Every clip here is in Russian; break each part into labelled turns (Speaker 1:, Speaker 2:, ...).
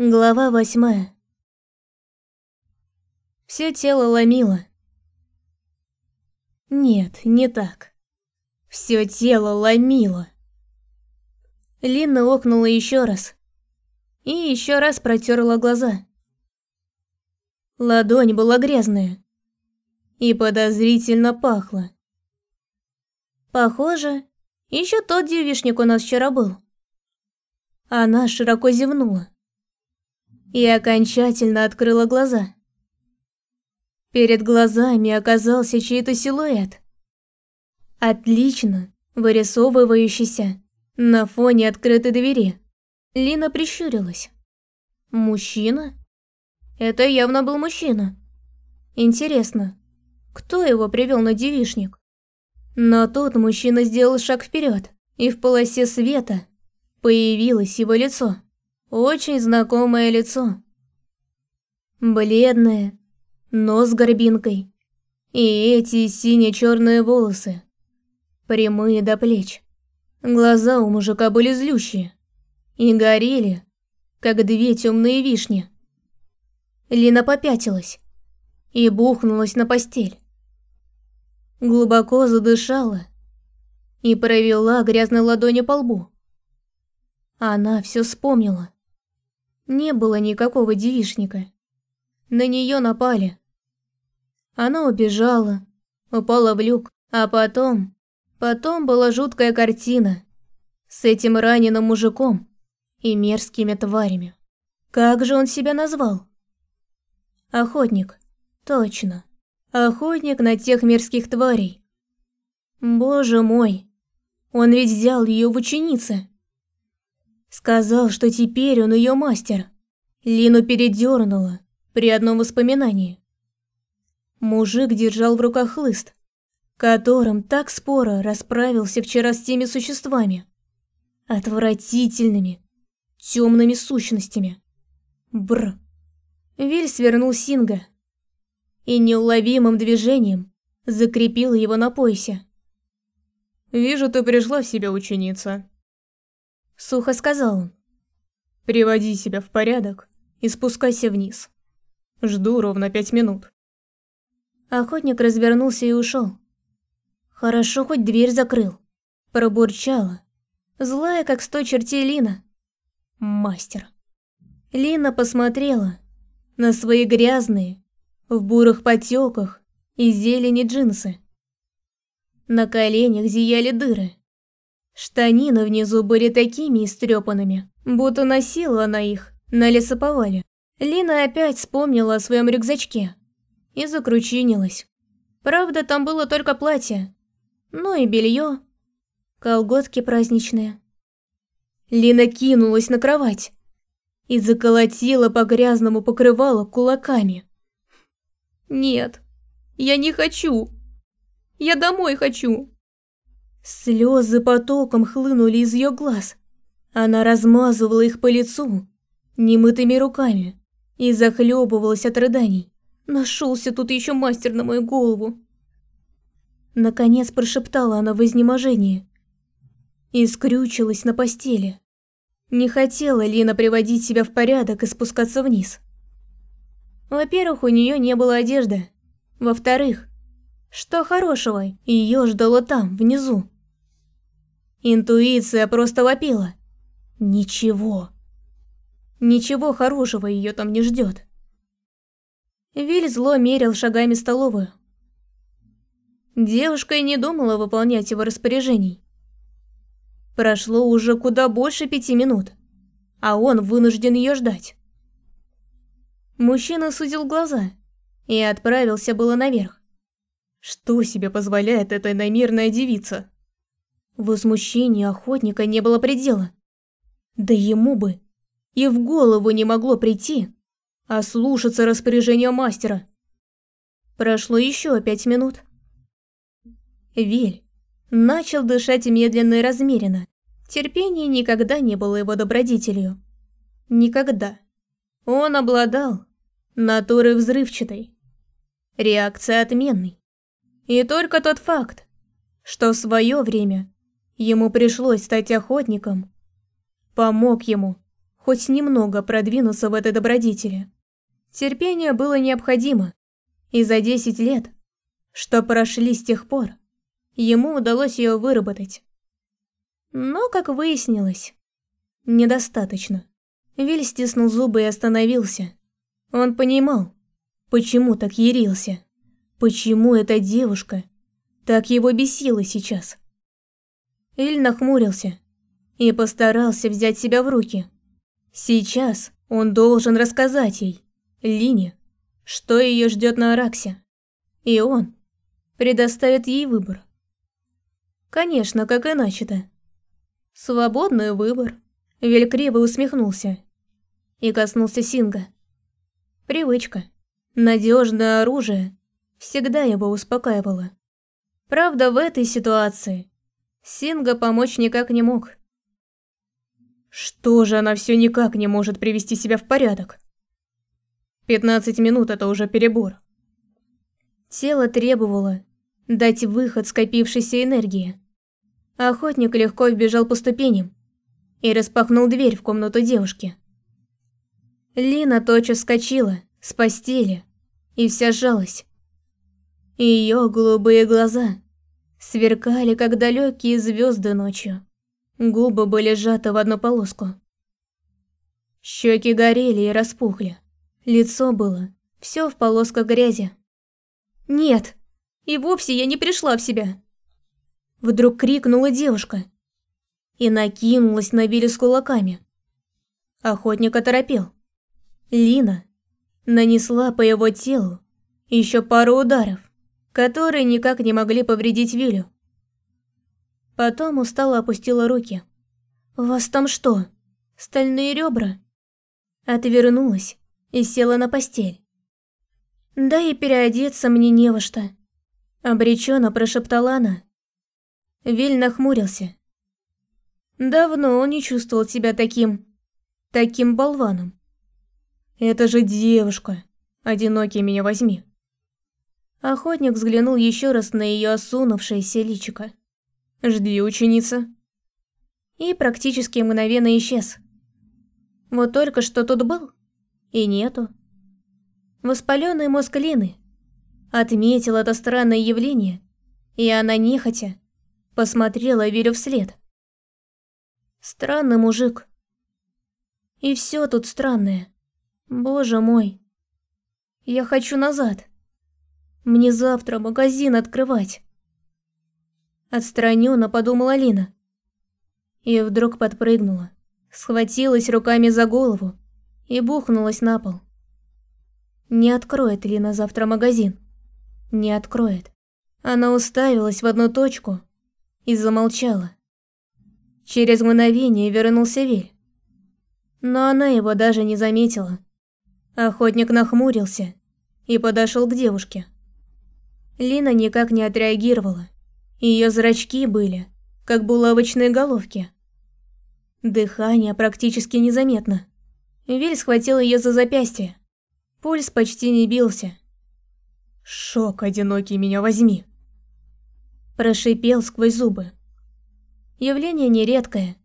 Speaker 1: Глава восьмая. Все тело ломило. Нет, не так. Все тело ломило. Лина охнула еще раз. И еще раз протерла глаза. Ладонь была грязная. И подозрительно пахла. Похоже, еще тот девишник у нас вчера был. Она широко зевнула и окончательно открыла глаза. Перед глазами оказался чей-то силуэт. Отлично вырисовывающийся на фоне открытой двери. Лина прищурилась. Мужчина? Это явно был мужчина. Интересно, кто его привел на девишник? Но тут мужчина сделал шаг вперед, и в полосе света появилось его лицо. Очень знакомое лицо. Бледное, нос с горбинкой. И эти сине-черные волосы. Прямые до плеч. Глаза у мужика были злющие. И горели, как две темные вишни. Лина попятилась и бухнулась на постель. Глубоко задышала и провела грязной ладонью по лбу. Она все вспомнила. Не было никакого девишника. На нее напали. Она убежала, упала в люк, а потом... Потом была жуткая картина с этим раненым мужиком и мерзкими тварями. Как же он себя назвал? Охотник. Точно. Охотник на тех мерзких тварей. Боже мой. Он ведь взял ее в ученицы. Сказал, что теперь он ее мастер. Лину передернула при одном воспоминании. Мужик держал в руках хлыст, которым так споро расправился вчера с теми существами. Отвратительными, темными сущностями. Бр. Виль свернул Синга и неуловимым движением закрепил его на поясе.
Speaker 2: «Вижу, ты пришла в себя, ученица»,
Speaker 1: Сухо сказал он.
Speaker 2: Приводи себя в порядок и спускайся вниз. Жду ровно пять минут.
Speaker 1: Охотник развернулся и ушел. Хорошо хоть дверь закрыл. Пробурчала. Злая, как сто чертей Лина. Мастер. Лина посмотрела на свои грязные, в бурых потеках и зелени джинсы. На коленях зияли дыры. Штанины внизу были такими истрепанными, будто носила она их на лесоповале. Лина опять вспомнила о своем рюкзачке и закручинилась. Правда, там было только платье, ну и белье, колготки праздничные. Лина кинулась на кровать и заколотила по грязному покрывалу кулаками. «Нет, я не хочу! Я домой хочу!» Слезы потоком хлынули из ее глаз. Она размазывала их по лицу немытыми руками и захлебывалась от рыданий. Нашелся тут еще мастер на мою голову. Наконец прошептала она в изнеможении и скрючилась на постели. Не хотела Лина приводить себя в порядок и спускаться вниз. Во-первых, у нее не было одежды. Во-вторых, что хорошего ее ждало там, внизу? Интуиция просто вопила. Ничего. Ничего хорошего ее там не ждет. Виль зло мерил шагами столовую. Девушка и не думала выполнять его распоряжений. Прошло уже куда больше пяти минут, а он вынужден ее ждать. Мужчина сузил глаза и отправился было наверх.
Speaker 2: Что себе позволяет эта намирная девица?
Speaker 1: Возмущению охотника не было предела. Да ему бы и в голову не могло прийти, а слушаться распоряжения мастера. Прошло еще пять минут. Виль начал дышать медленно и размеренно. Терпение никогда не было его добродетелью. Никогда. Он обладал натурой взрывчатой. Реакция отменной. И только тот факт, что в свое время ему пришлось стать охотником, помог ему хоть немного продвинуться в этой добродетели. Терпение было необходимо, и за 10 лет, что прошли с тех пор, ему удалось ее выработать. Но, как выяснилось, недостаточно. Виль стиснул зубы и остановился. Он понимал, почему так ярился, почему эта девушка так его бесила сейчас. Иль нахмурился и постарался взять себя в руки. Сейчас он должен рассказать ей, Лине, что ее ждет на Араксе. И он предоставит ей выбор. Конечно, как иначе-то. Свободный выбор. Вель усмехнулся и коснулся Синга. Привычка. Надежное оружие всегда его успокаивало. Правда, в этой ситуации Синга помочь никак не мог.
Speaker 2: Что же она все никак не может привести себя в порядок? 15 минут это уже перебор.
Speaker 1: Тело требовало дать выход скопившейся энергии. Охотник легко вбежал по ступеням и распахнул дверь в комнату девушки. Лина тотчас вскочила с постели и вся сжалась. Ее голубые глаза сверкали, как далекие звезды ночью. Губы были сжаты в одну полоску. Щеки горели и распухли. Лицо было все в полосках грязи. «Нет, и вовсе я не пришла в себя!» Вдруг крикнула девушка и накинулась на Билли с кулаками. Охотник оторопел. Лина нанесла по его телу еще пару ударов, которые никак не могли повредить Вилю. Потом устало опустила руки. «У вас там что, стальные ребра?» Отвернулась и села на постель. «Да и переодеться мне не во что», — обреченно прошептала она. Виль нахмурился. Давно он не чувствовал себя таким... таким болваном.
Speaker 2: «Это же девушка. Одинокий меня возьми».
Speaker 1: Охотник взглянул еще раз на ее осунувшееся личико.
Speaker 2: «Жди, ученица».
Speaker 1: И практически мгновенно исчез. Вот только что тут был, и нету. Воспаленный мозг Лины отметил это странное явление, и она нехотя посмотрела Верю вслед. Странный мужик. И все тут странное. Боже мой. Я хочу назад. Мне завтра магазин открывать. Отстраненно подумала Лина. И вдруг подпрыгнула, схватилась руками за голову и бухнулась на пол. Не откроет Лина завтра магазин. Не откроет. Она уставилась в одну точку и замолчала. Через мгновение вернулся Виль. Но она его даже не заметила. Охотник нахмурился и подошел к девушке. Лина никак не отреагировала. Ее зрачки были, как булавочные головки. Дыхание практически незаметно. Виль схватил ее за запястье. Пульс почти не бился.
Speaker 2: «Шок, одинокий, меня возьми!»
Speaker 1: Прошипел сквозь зубы. Явление нередкое.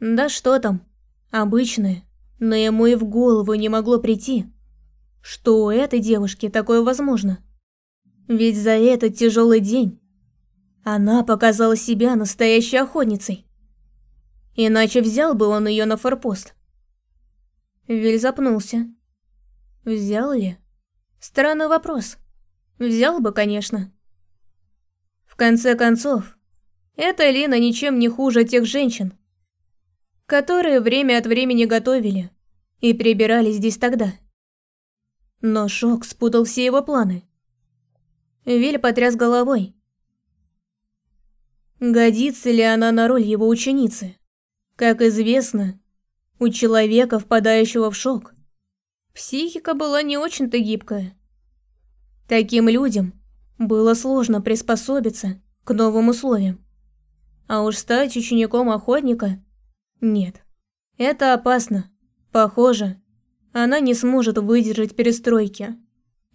Speaker 1: Да что там, обычное но ему и в голову не могло прийти, что у этой девушки такое возможно. Ведь за этот тяжелый день она показала себя настоящей охотницей. Иначе взял бы он ее на форпост. Виль запнулся. Взял ли? Странный вопрос. Взял бы, конечно. В конце концов, эта Лина ничем не хуже тех женщин, которые время от времени готовили и прибирали здесь тогда. Но шок спутал все его планы. Виль потряс головой. Годится ли она на роль его ученицы? Как известно, у человека, впадающего в шок, психика была не очень-то гибкая. Таким людям было сложно приспособиться к новым условиям. А уж стать учеником охотника нет. Это опасно. Похоже, она не сможет выдержать перестройки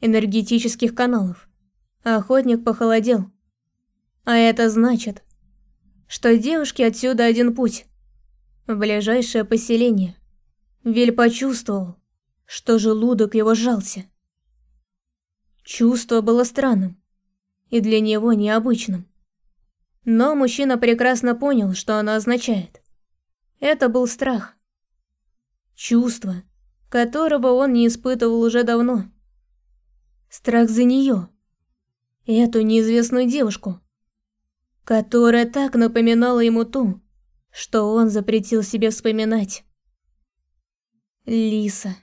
Speaker 1: энергетических каналов. Охотник похолодел. А это значит, что девушке отсюда один путь. В ближайшее поселение. Виль почувствовал, что желудок его сжался. Чувство было странным и для него необычным. Но мужчина прекрасно понял, что оно означает. Это был страх. Чувство, которого он не испытывал уже давно. Страх за нее. Эту неизвестную девушку, которая так напоминала ему ту, что он запретил себе вспоминать. Лиса.